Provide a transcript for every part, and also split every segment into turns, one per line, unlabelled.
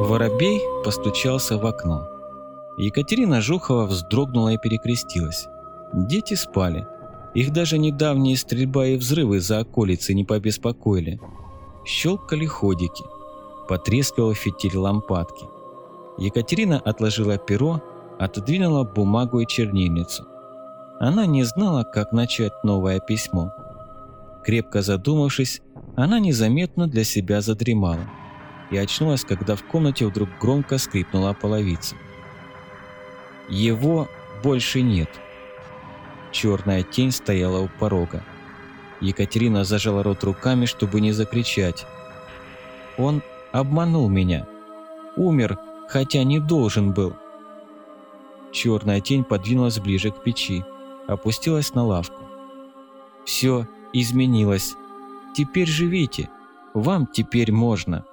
Воробей постучался в окно. Екатерина Жухова вздрогнула и перекрестилась. Дети спали. Их даже недавние стрельба и взрывы за околицы не побеспокоили. Щелкали ходики. Потрескивал фитиль лампадки. Екатерина отложила перо, отодвинула бумагу и чернильницу. Она не знала, как начать новое письмо. Крепко задумавшись, она незаметно для себя задремала и очнулась, когда в комнате вдруг громко скрипнула половица. Его больше нет. Черная тень стояла у порога. Екатерина зажала рот руками, чтобы не закричать. Он обманул меня. Умер, хотя не должен был. Черная тень подвинулась ближе к печи, опустилась на лавку. Все изменилось. Теперь живите. Вам теперь можно.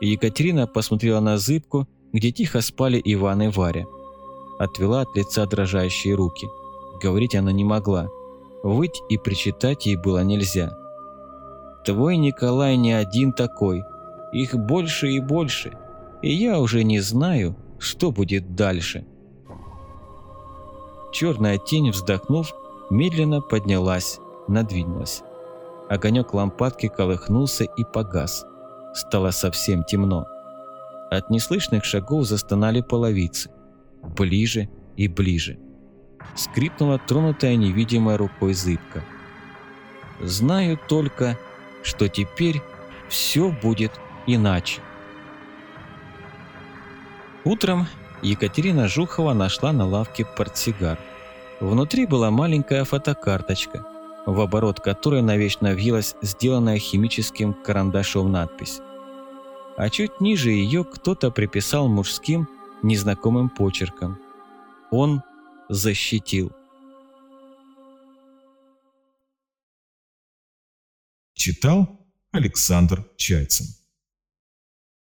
Екатерина посмотрела на зыбку, где тихо спали Иван и Варя. Отвела от лица дрожащие руки. Говорить она не могла. Выть и причитать ей было нельзя. «Твой Николай не один такой. Их больше и больше. И я уже не знаю, что будет дальше». Черная тень, вздохнув, медленно поднялась, надвинулась. Огонек лампадки колыхнулся и погас. Стало совсем темно. От неслышных шагов застонали половицы. Ближе и ближе. Скрипнула тронутая невидимой рукой зыбка. «Знаю только, что теперь все будет иначе». Утром Екатерина Жухова нашла на лавке портсигар. Внутри была маленькая фотокарточка, в оборот которой навечно въелась сделанная химическим карандашом надпись а чуть ниже ее кто-то приписал мужским, незнакомым почерком. Он защитил.
Читал Александр Чайцин